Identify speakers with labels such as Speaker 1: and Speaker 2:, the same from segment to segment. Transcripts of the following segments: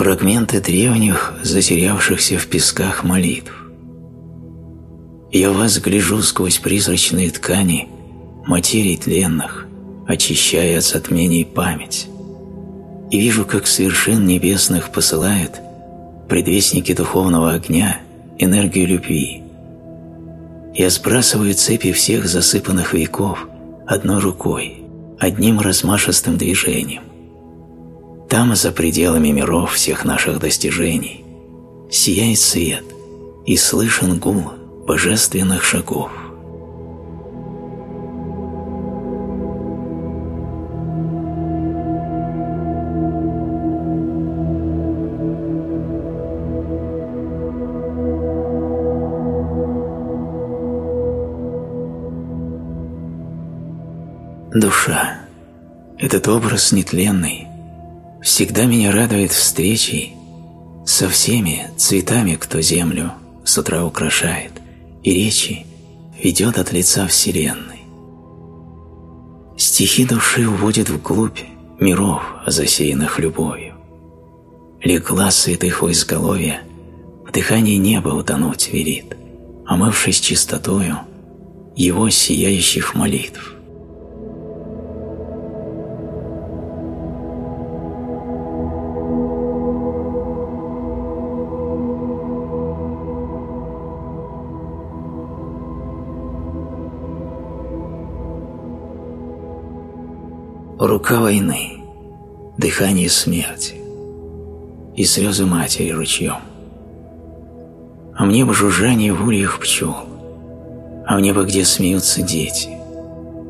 Speaker 1: фрагменты древних, затерявшихся в песках молитв. Я вас гляжу сквозь призрачные ткани материй тленных, очищая от затмений память, и вижу, как с вершин небесных посылает предвестники духовного огня энергию любви. Я сбрасываю цепи всех засыпанных веков одной рукой, одним размашистым движением. Там, за пределами миров всех наших достижений, сияет свет и слышен гул божественных шагов. Душа – этот образ нетленный, всегда меня радует встречей со всеми цветами, кто землю с утра украшает, и речи ведет от лица Вселенной. Стихи души уводят вглубь миров, засеянных любовью. Легла святых у изголовья, в дыхании неба утонуть велит, омывшись чистотою его сияющих молитв. Рука войны, дыхание смерти и слезы матери ручьем. А мне бы жужжание в ульях пчел, а мне бы где смеются дети,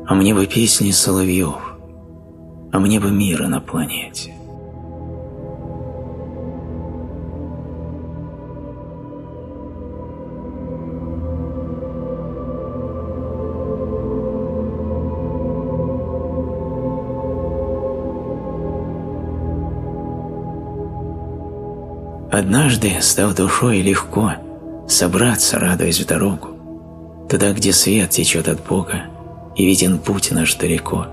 Speaker 1: а мне бы песни соловьев, а мне бы мира на планете. Однажды, став душой легко, собраться, радуясь в дорогу, туда, где свет течет от Бога, и виден путь наш далеко.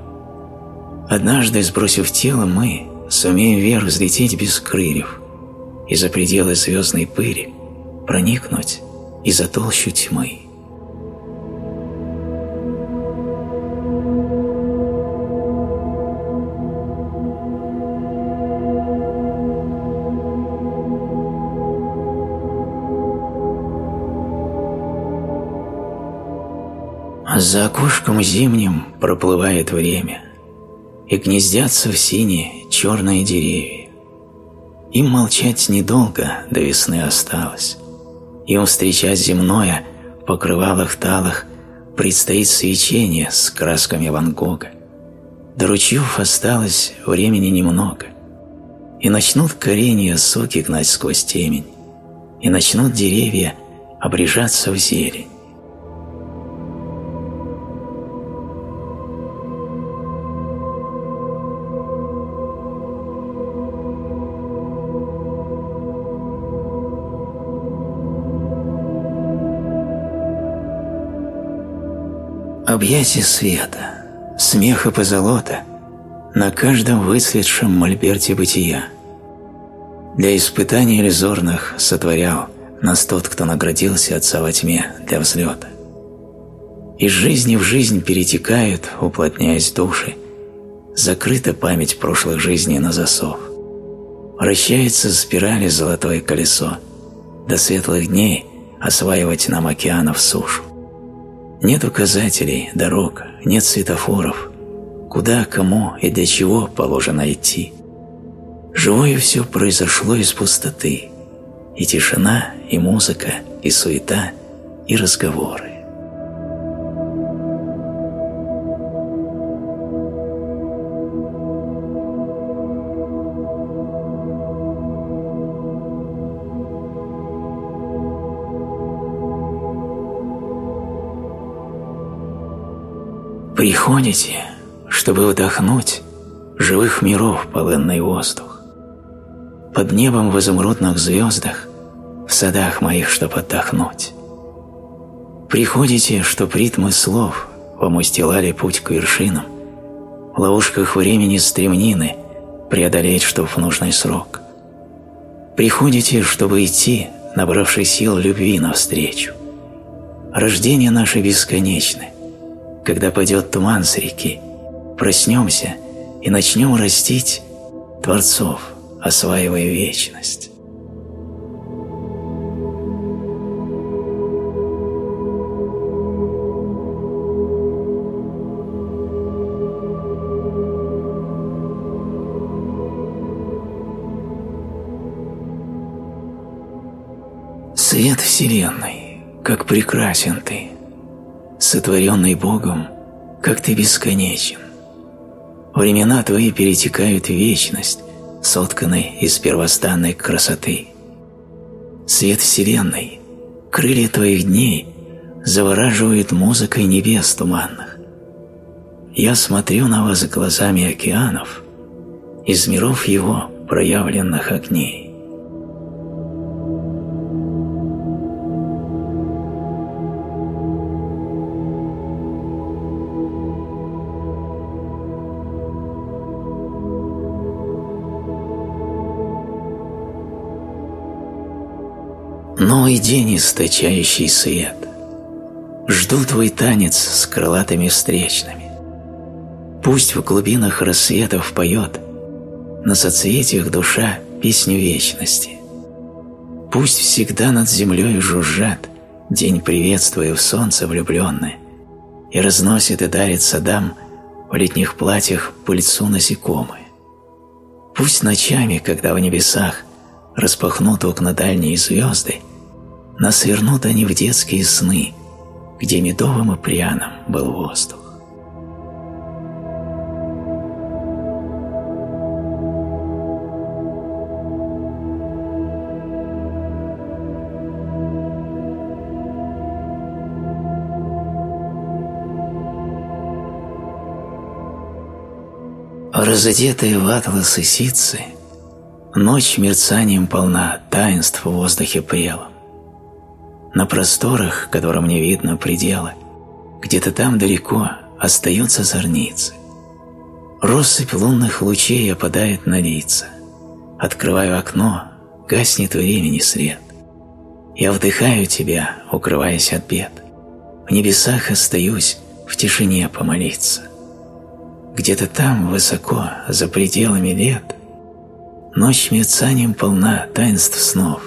Speaker 1: Однажды, сбросив тело, мы сумеем вверх взлететь без крыльев и за пределы звездной пыли проникнуть и за толщу тьмы. За окошком зимним проплывает время, И гнездятся в сине черные деревья. Им молчать недолго до весны осталось, Им встречать земное в покрывалах талых Предстоит свечение с красками Ван Гога. До ручьев осталось времени немного, И начнут коренья соки гнать сквозь темень, И начнут деревья обрежаться в зелень. Объятия света, смеха позолота на каждом выцветшем мольберте бытия. Для испытаний иллюзорных сотворял нас тот, кто наградился отца во тьме для взлета. Из жизни в жизнь перетекают, уплотняясь души, закрыта память прошлых жизней на засов. Вращается спирали золотое колесо, до светлых дней осваивать нам океанов сушу. Нет указателей, дорог, нет светофоров, куда, кому и для чего положено идти. Живое все произошло из пустоты, и тишина, и музыка, и суета, и разговоры. Приходите, чтобы вдохнуть живых миров полынный воздух. Под небом в изумрудных звездах, в садах моих, чтоб отдохнуть. Приходите, чтоб ритмы слов вам устилали путь к вершинам, в ловушках времени стремнины преодолеть, чтоб в нужный срок. Приходите, чтобы идти, набравший сил любви навстречу. Рождение наше бесконечно. Когда пойдет туман с реки, проснемся и начнем растить Творцов, осваивая вечность. Свет Вселенной, как прекрасен ты, сотворенный Богом, как ты бесконечен. Времена твои перетекают в вечность, сотканной из первостанной красоты. Свет Вселенной, крылья твоих дней завораживает музыкой небес туманных. Я смотрю на вас глазами океанов, из миров его проявленных огней. Новый день, источающий свет. Жду твой танец с крылатыми встречными. Пусть в глубинах рассветов поет На соцветиях душа песню вечности. Пусть всегда над землей жужжат День приветствуя в солнце влюбленное И разносит и дарит садам В летних платьях пыльцу насекомые. Пусть ночами, когда в небесах Распахнут окна дальние звезды, нас вернут они в детские сны, где медовым и пряным был воздух. Разодетые в атласы ситцы, Ночь мерцанием полна таинств в воздухе прелом. На просторах, которым не видно предела, где-то там далеко остаются зорницы. Россыпь лунных лучей опадает на лица. Открываю окно, гаснет времени свет. Я вдыхаю тебя, укрываясь от бед. В небесах остаюсь в тишине помолиться. Где-то там, высоко, за пределами лет, Ночь мерцанием полна таинств снов.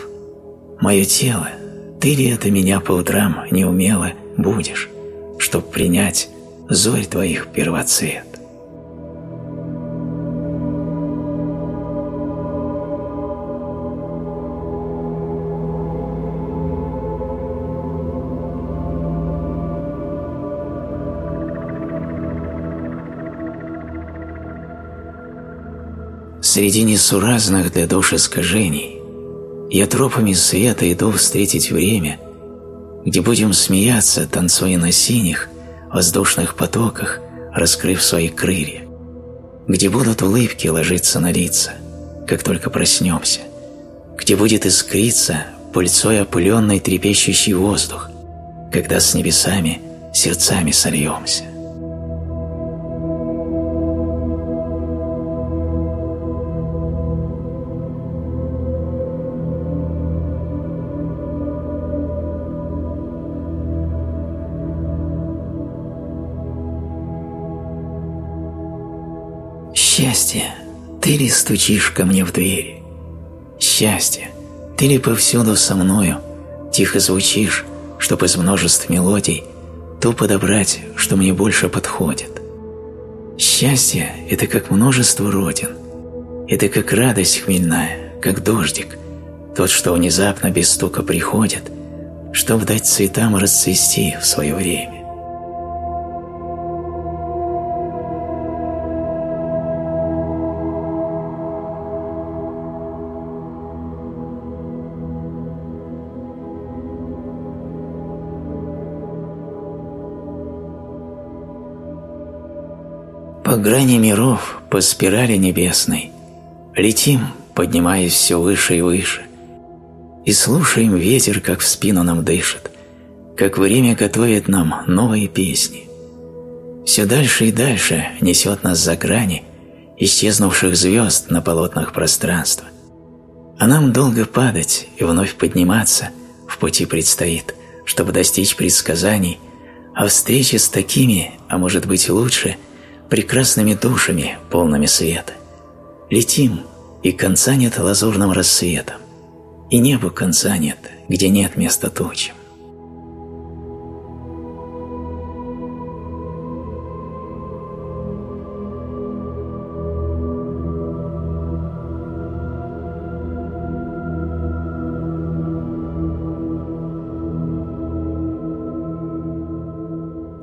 Speaker 1: Мое тело — ты ли это меня по утрам неумело будешь, чтоб принять зорь твоих первоцвет? Среди несуразных для души искажений я тропами света иду встретить время, где будем смеяться, танцуя на синих, воздушных потоках, раскрыв свои крылья, где будут улыбки ложиться на лица, как только проснемся, где будет искриться пыльцой опыленный трепещущий воздух, когда с небесами сердцами сольемся. Ты ли стучишь ко мне в дверь? Счастье, ты ли повсюду со мною тихо звучишь, чтоб из множеств мелодий то подобрать, что мне больше подходит? Счастье – это как множество родин, это как радость хмельная, как дождик, тот, что внезапно без стука приходит, чтобы дать цветам расцвести в свое время. Грани миров, по спирали небесной, Летим, поднимаясь все выше и выше, И слушаем ветер, как в спину нам дышит, Как время готовит нам новые песни. Все дальше и дальше несет нас за грани Исчезнувших звезд на полотнах пространства, А нам долго падать и вновь подниматься в пути предстоит, чтобы достичь предсказаний о встрече с такими, а может быть лучше, прекрасными душами, полными света. Летим, и конца нет лазурным рассветом, и небу конца нет, где нет места тучам.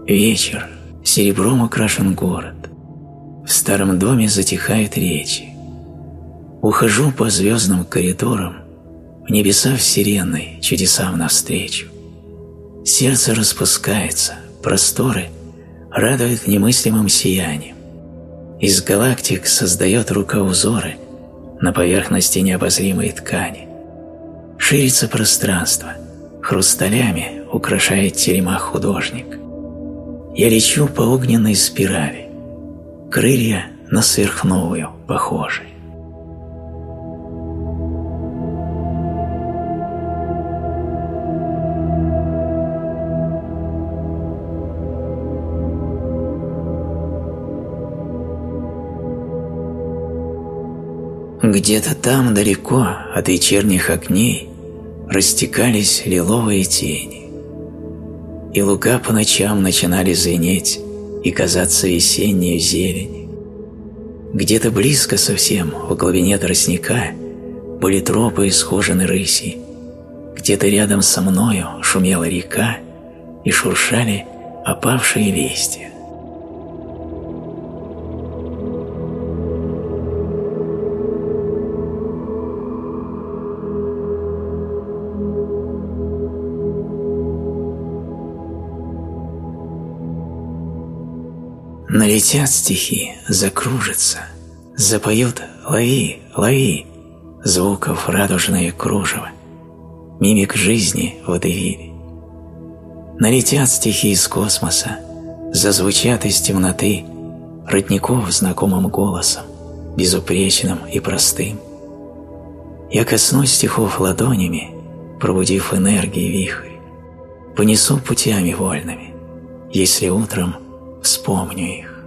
Speaker 1: Вечер, серебром украшен город. Старом доме затихают речи. Ухожу по звездным коридорам, в небеса вселенной чудесам навстречу. Сердце распускается, просторы радуют немыслимым сиянием. Из галактик создает рука узоры на поверхности необозримой ткани. Ширится пространство, хрусталями украшает терема художник. Я лечу по огненной спирали, крылья на сверхновую похожи. Где-то там далеко от вечерних огней растекались лиловые тени и луга по ночам начинали звенеть и казаться весенней зелень. Где-то близко совсем, в глубине тростника, были тропы исхожены рыси. Где-то рядом со мною шумела река и шуршали опавшие листья. Налетят стихи, закружатся, запоют «Лови, лови» звуков радужное кружево, мимик жизни в водевиле. Налетят стихи из космоса, зазвучат из темноты родников знакомым голосом, безупречным и простым. Я коснусь стихов ладонями, пробудив энергии вихрь, понесу путями вольными, если утром – вспомню их.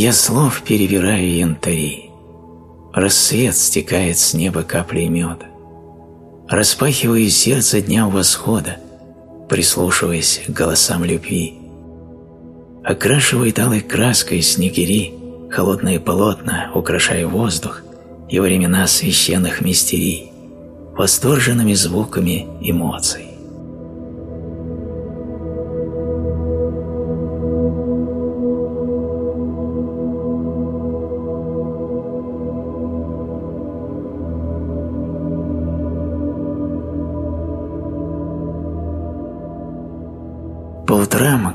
Speaker 1: Я слов перебираю янтари, Рассвет стекает с неба каплей меда. Распахиваю сердце дня восхода, прислушиваясь к голосам любви. Окрашивает алой краской снегири холодные полотна, украшая воздух и времена священных мистерий, восторженными звуками эмоций.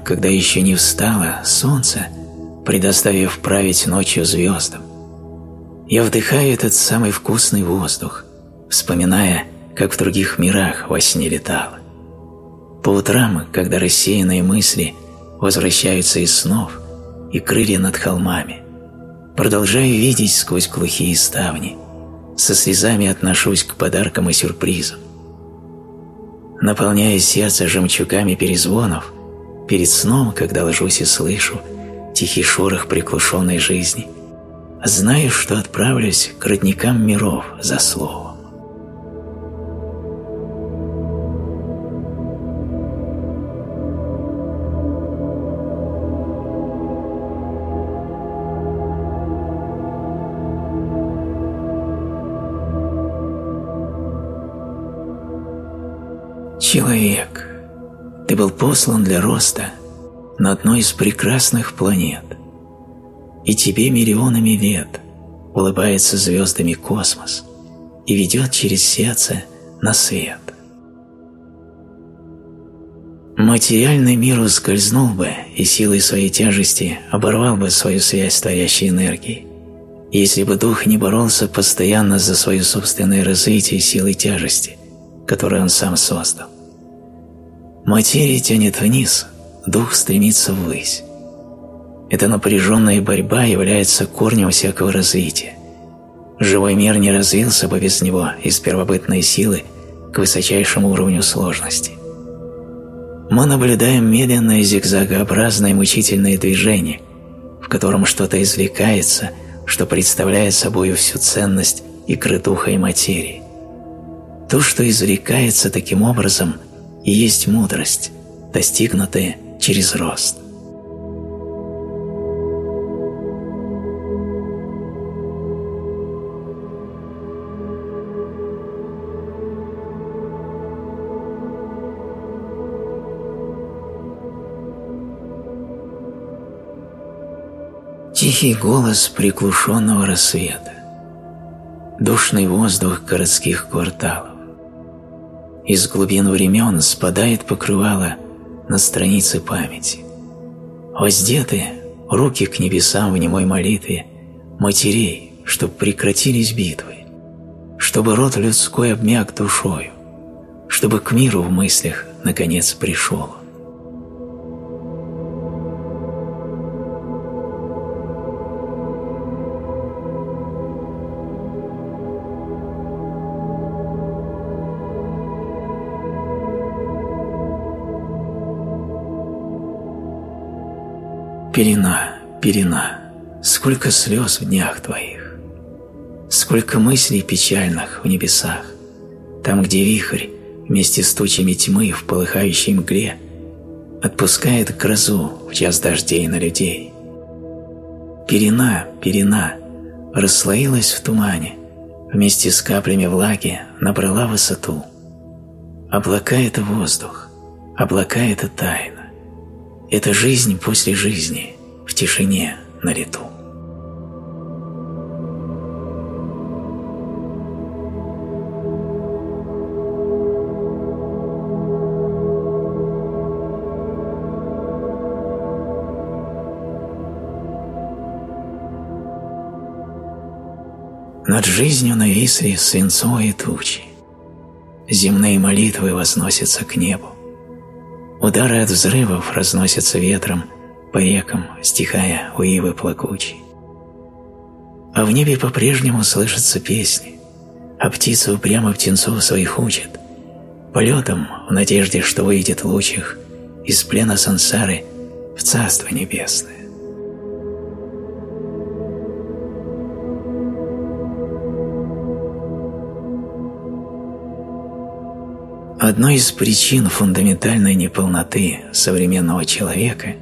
Speaker 1: Когда еще не встало солнце, предоставив править ночью звездам, я вдыхаю этот самый вкусный воздух, вспоминая, как в других мирах во сне летало. По утрам, когда рассеянные мысли возвращаются из снов и крылья над холмами, продолжаю видеть сквозь глухие ставни, со слезами отношусь к подаркам и сюрпризам. Наполняя сердце жемчугами перезвонов, Перед сном, когда ложусь и слышу тихий шорох приглушенной жизни, знаю, что отправлюсь к родникам миров за словом. Человек – ты был послан для роста на одной из прекрасных планет. И тебе миллионами лет улыбается звездами космос и ведет через сердце на свет. Материальный мир ускользнул бы и силой своей тяжести оборвал бы свою связь с творящей энергией, если бы дух не боролся постоянно за свое собственное развитие силой тяжести, которую он сам создал. Материя тянет вниз, дух стремится ввысь. Эта напряженная борьба является корнем всякого развития. Живой мир не развился бы без него из первобытной силы к высочайшему уровню сложности. Мы наблюдаем медленное зигзагообразное мучительное движение, в котором что-то извлекается, что представляет собой всю ценность игры духа и материи. То, что извлекается таким образом, и есть мудрость, достигнутая через рост. Тихий голос приглушенного рассвета, душный воздух городских кварталов. Из глубин времен спадает покрывало на страницы памяти. Воздеты руки к небесам в немой молитве матерей, чтоб прекратились битвы, чтобы род людской обмяк душою, чтобы к миру в мыслях наконец пришел. Пелена, пелена, сколько слез в днях твоих, сколько мыслей печальных в небесах, там, где вихрь вместе с тучами тьмы в полыхающей мгле отпускает грозу в час дождей на людей. Пелена, пелена, расслоилась в тумане, вместе с каплями влаги набрала высоту. Облака – это воздух, облака – это тайна. Это жизнь после жизни, в тишине, на лету. Над жизнью нависли свинцовые тучи. Земные молитвы возносятся к небу. Удары от взрывов разносятся ветром по рекам, стихая у ивы плакучей. А в небе по-прежнему слышатся песни, а птицы упрямо птенцов своих учат, полетом в надежде, что выйдет луч их из плена сансары в Царство Небесное. Одной из причин фундаментальной неполноты современного человека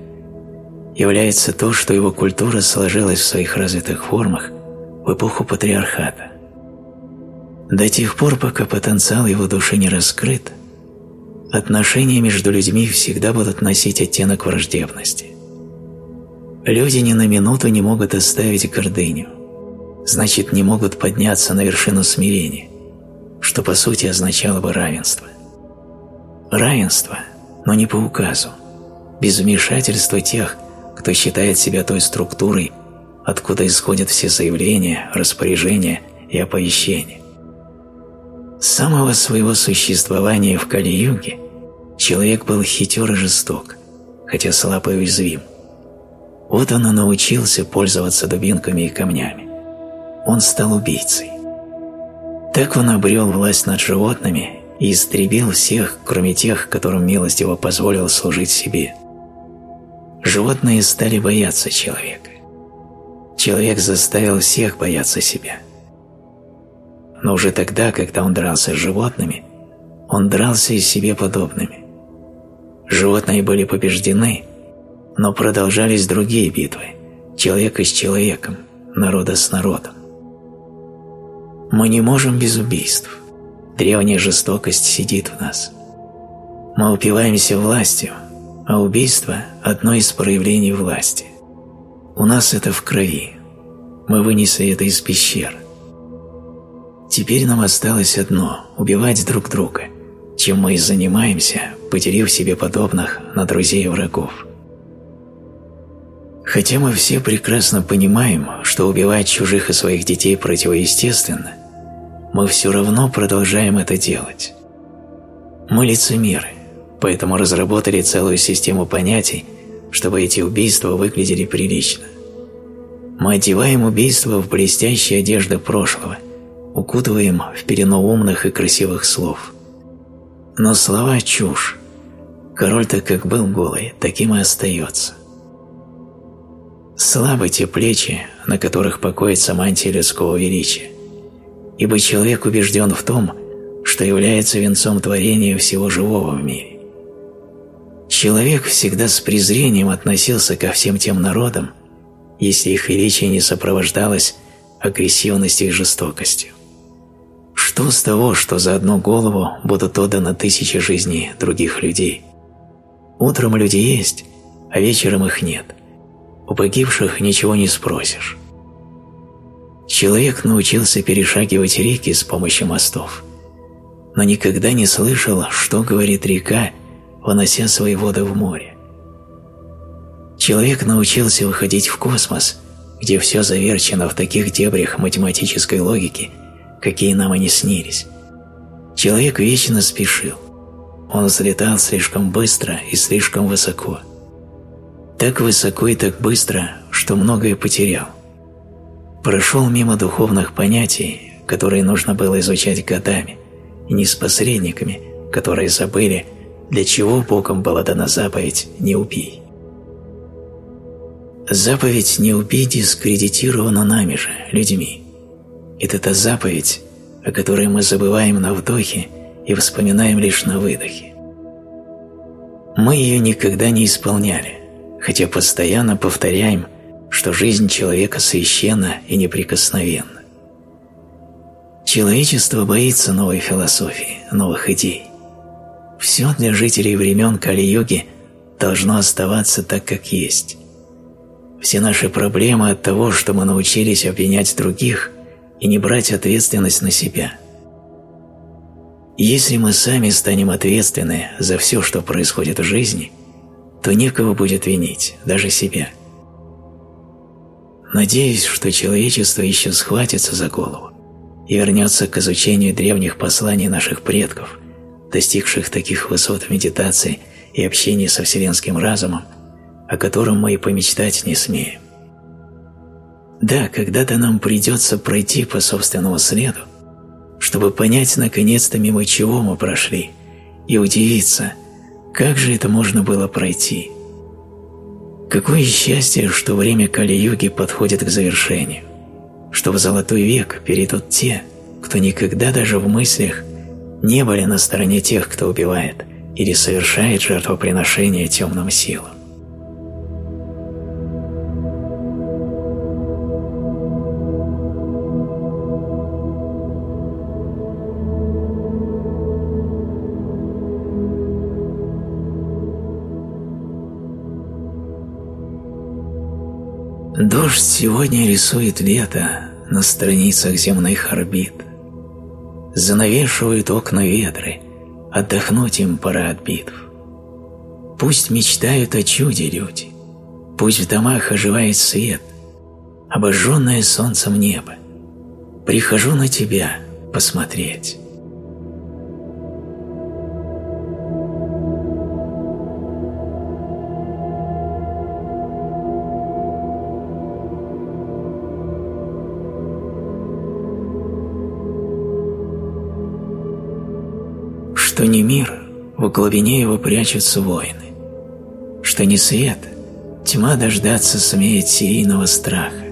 Speaker 1: является то, что его культура сложилась в своих развитых формах в эпоху патриархата. До тех пор, пока потенциал его души не раскрыт, отношения между людьми всегда будут носить оттенок враждебности. Люди ни на минуту не могут оставить гордыню, значит, не могут подняться на вершину смирения, что по сути означало бы равенство – равенство, но не по указу, без вмешательства тех, кто считает себя той структурой, откуда исходят все заявления, распоряжения и оповещения. С самого своего существования в Кали-юге человек был хитер и жесток, хотя слаб и уязвим. Вот он и научился пользоваться дубинками и камнями. Он стал убийцей. Так он обрел власть над животными и истребил всех, кроме тех, которым милость его позволила служить себе. Животные стали бояться человека. Человек заставил всех бояться себя. Но уже тогда, когда он дрался с животными, он дрался и себе подобными. Животные были побеждены, но продолжались другие битвы, человека с человеком, народа с народом. Мы не можем без убийств. Древняя жестокость сидит в нас. Мы упиваемся властью, а убийство – одно из проявлений власти. У нас это в крови. Мы вынесли это из пещер. Теперь нам осталось одно – убивать друг друга, чем мы и занимаемся, потеряв себе подобных на друзей и врагов. Хотя мы все прекрасно понимаем, что убивать чужих и своих детей противоестественно, мы все равно продолжаем это делать. Мы лицемеры, поэтому разработали целую систему понятий, чтобы эти убийства выглядели прилично. Мы одеваем убийство в блестящие одежды прошлого, укутываем в перену умных и красивых слов. Но слова – чушь. Король-то как был голый, таким и остается. Слабы те плечи, на которых покоится мантия людского величия, ибо человек убежден в том, что является венцом творения всего живого в мире. Человек всегда с презрением относился ко всем тем народам, если их величие не сопровождалось агрессивностью и жестокостью. Что с того, что за одну голову будут отданы тысячи жизней других людей? Утром люди есть, а вечером их нет. У погибших ничего не спросишь. Человек научился перешагивать реки с помощью мостов, но никогда не слышал, что говорит река, вынося свои воды в море. Человек научился выходить в космос, где все заверчено в таких дебрях математической логики, какие нам и не снились. Человек вечно спешил. Он взлетал слишком быстро и слишком высоко. Так высоко и так быстро, что многое потерял. Прошел мимо духовных понятий, которые нужно было изучать годами, и не с посредниками, которые забыли, для чего Богом была дана заповедь «не убей». Заповедь «не убей» дискредитирована нами же, людьми. Это та заповедь, о которой мы забываем на вдохе и вспоминаем лишь на выдохе. Мы ее никогда не исполняли, хотя постоянно повторяем, что жизнь человека священна и неприкосновенна. Человечество боится новой философии, новых идей. Все для жителей времен Кали-йоги должно оставаться так, как есть. Все наши проблемы от того, что мы научились обвинять других и не брать ответственность на себя. Если мы сами станем ответственны за все, что происходит в жизни, то некого будет винить, даже себя. Надеюсь, что человечество еще схватится за голову и вернется к изучению древних посланий наших предков – достигших таких высот медитации и общении со вселенским разумом, о котором мы и помечтать не смеем. Да, когда-то нам придется пройти по собственному следу, чтобы понять наконец-то мимо чего мы прошли, и удивиться, как же это можно было пройти. Какое счастье, что время Кали-юги подходит к завершению, что в золотой век перейдут те, кто никогда даже в мыслях не были на стороне тех, кто убивает или совершает жертвоприношение темным силам. Дождь сегодня рисует лето на страницах земных орбит – занавешивают окна ветры, отдохнуть им пора от битв. Пусть мечтают о чуде люди, пусть в домах оживает свет, обожженное солнцем небо. Прихожу на тебя посмотреть. Глубине его прячутся воины, что не свет, тьма дождаться смеет серийного страха,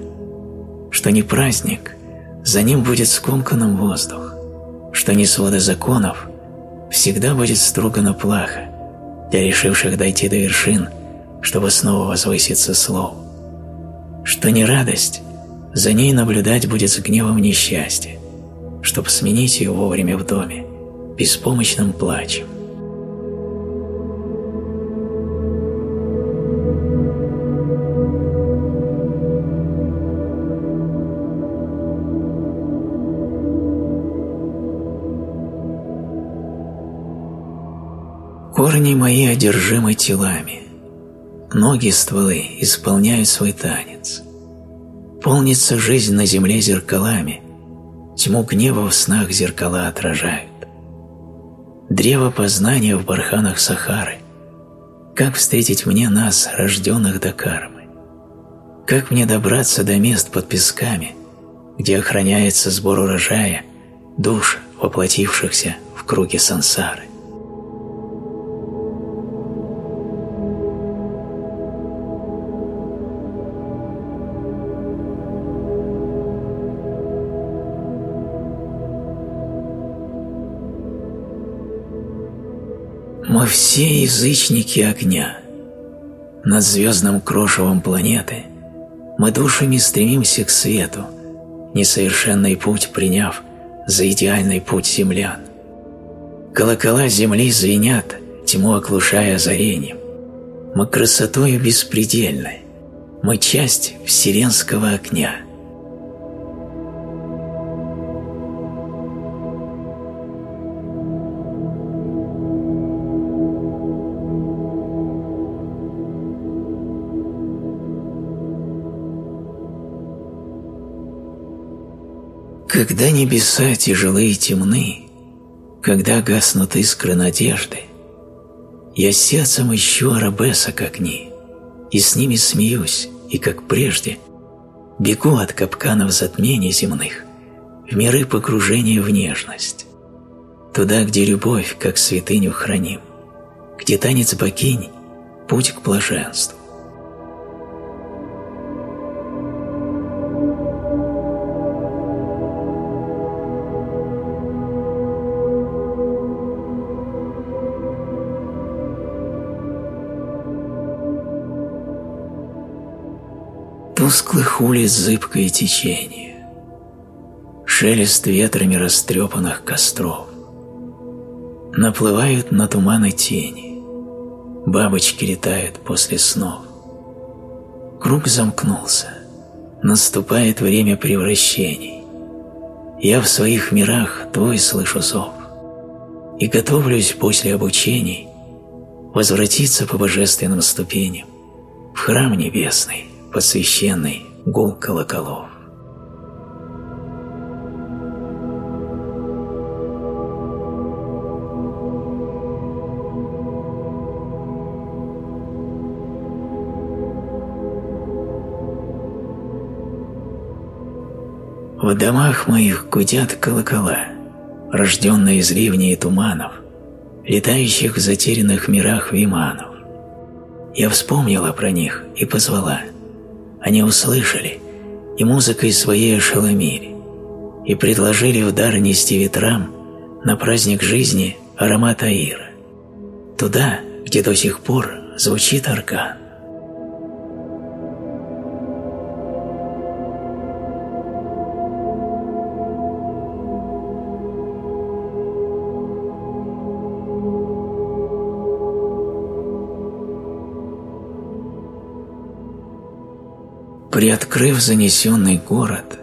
Speaker 1: что не праздник, за ним будет скомканным воздух, что не свода законов, всегда будет строго на плаха для решивших дойти до вершин, чтобы снова возвыситься слову, что не радость, за ней наблюдать будет с гневом несчастье, чтобы сменить ее вовремя в доме, беспомощным плачем. Корни мои одержимы телами, ноги стволы исполняют свой танец. Полнится жизнь на земле зеркалами, тьму гнева в снах зеркала отражают. Древо познания в барханах Сахары. Как встретить мне нас, рожденных до кармы? Как мне добраться до мест под песками, где охраняется сбор урожая душ, воплотившихся в круге сансары? Мы все язычники огня. Над звездным крошевом планеты мы душами стремимся к свету, несовершенный путь приняв за идеальный путь землян. Колокола земли звенят, тьму оглушая озарением. Мы красотою беспредельной, мы часть вселенского огня – Когда небеса тяжелые и темны, когда гаснут искры надежды, я сердцем ищу арабеса к огни, и с ними смеюсь, и, как прежде, бегу от капканов затмений земных в миры погружения в нежность, туда, где любовь, как святыню храним, где танец богинь – путь к блаженству. Тусклых улиц зыбкое течение, шелест ветрами растрепанных костров. Наплывают на туманы тени, бабочки летают после снов. Круг замкнулся, наступает время превращений. Я в своих мирах твой слышу зов и готовлюсь после обучений возвратиться по божественным ступеням в храм небесный, посвященный гул колоколов. В домах моих гудят колокола, рожденные из ливней туманов, летающих в затерянных мирах виманов. Я вспомнила про них и позвала – они услышали и музыкой своей ошеломили, и предложили в дар нести ветрам на праздник жизни аромат Аира, туда, где до сих пор звучит аркан. Приоткрыв занесенный город,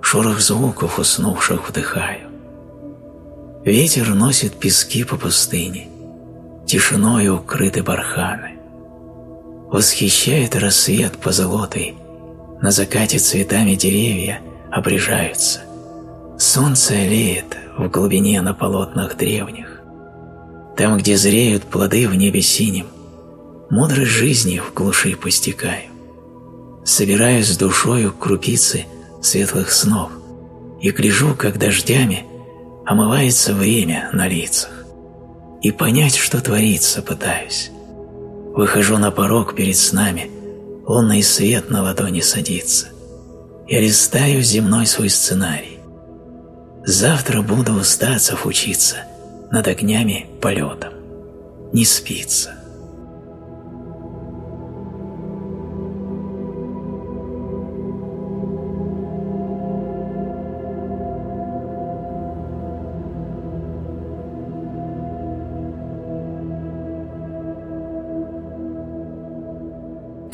Speaker 1: шорох звуков уснувших вдыхаю. Ветер носит пески по пустыне, тишиной укрыты барханы. Восхищает рассвет позолотой, на закате цветами деревья обрежаются. Солнце олеет в глубине на полотнах древних. Там, где зреют плоды в небе синим, мудрость жизни в глуши постигаю собираю с душою крупицы светлых снов и гляжу, как дождями омывается время на лицах. И понять, что творится, пытаюсь. Выхожу на порог перед снами, лунный свет на ладони садится. Я листаю земной свой сценарий. Завтра буду у учиться над огнями полетом. Не спится.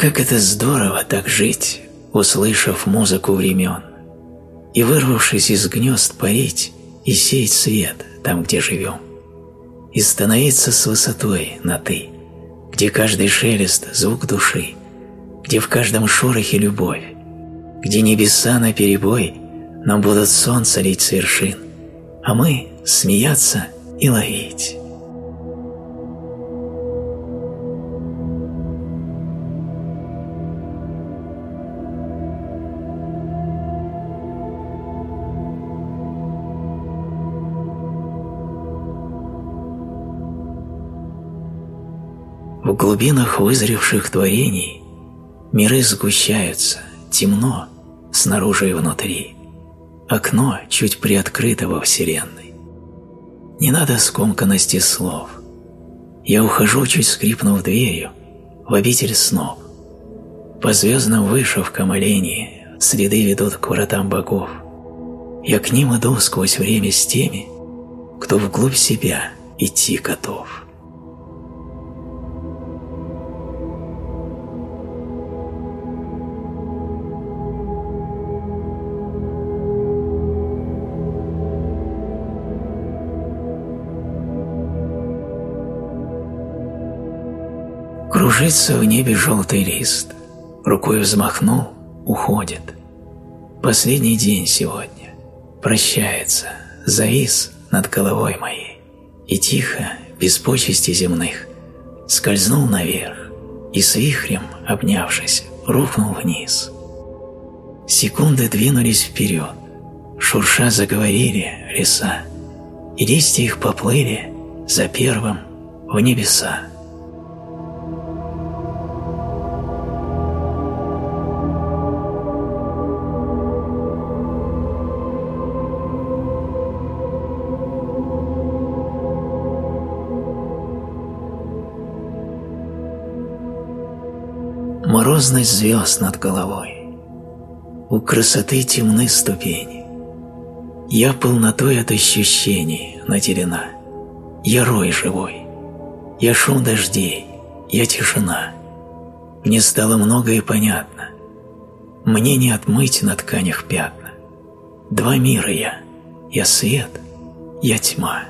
Speaker 1: Как это здорово так жить, услышав музыку времен, и вырвавшись из гнезд парить и сеять свет там, где живем, и становиться с высотой на «ты», где каждый шелест – звук души, где в каждом шорохе любовь, где небеса на перебой, но будут солнце лить с вершин, а мы – смеяться и ловить. В глубинах вызревших творений миры сгущаются, темно, снаружи и внутри. Окно чуть приоткрыто во Вселенной. Не надо скомканности слов. Я ухожу, чуть скрипнув дверью, в обитель снов. По звездным вышивкам оленей следы ведут к вратам богов. Я к ним иду сквозь время с теми, кто вглубь себя идти готов. Кружится в небе желтый лист, рукой взмахнул, уходит. Последний день сегодня, прощается, завис над головой моей, и тихо, без почести земных, скользнул наверх, и с вихрем, обнявшись, рухнул вниз. Секунды двинулись вперед, шурша заговорили леса, и листья их поплыли за первым в небеса. Морозность звезд над головой. У красоты темны ступени. Я полнотой от ощущений наделена. Я рой живой. Я шум дождей. Я тишина. Мне стало многое понятно. Мне не отмыть на тканях пятна. Два мира я. Я свет, я тьма.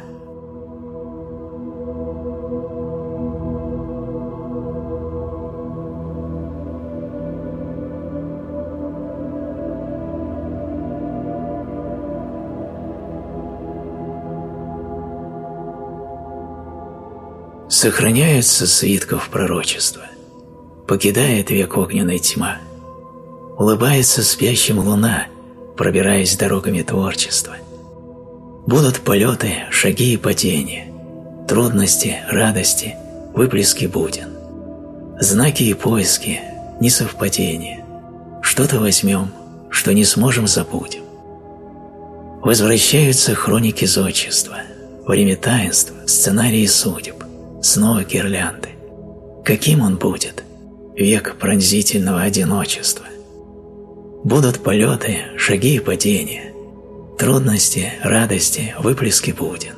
Speaker 1: Сохраняются свитков пророчества, покидает век огненной тьма, улыбается спящим луна, пробираясь дорогами творчества. Будут полеты, шаги и падения, трудности, радости, выплески буден, знаки и поиски, несовпадения. Что-то возьмем, что не сможем забудем. Возвращаются хроники зодчества, время таинств, сценарии судеб снова гирлянды. Каким он будет? Век пронзительного одиночества. Будут полеты, шаги и падения, трудности, радости, выплески буден,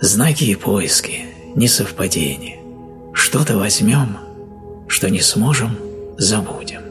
Speaker 1: знаки и поиски, несовпадения. Что-то возьмем, что не сможем, забудем.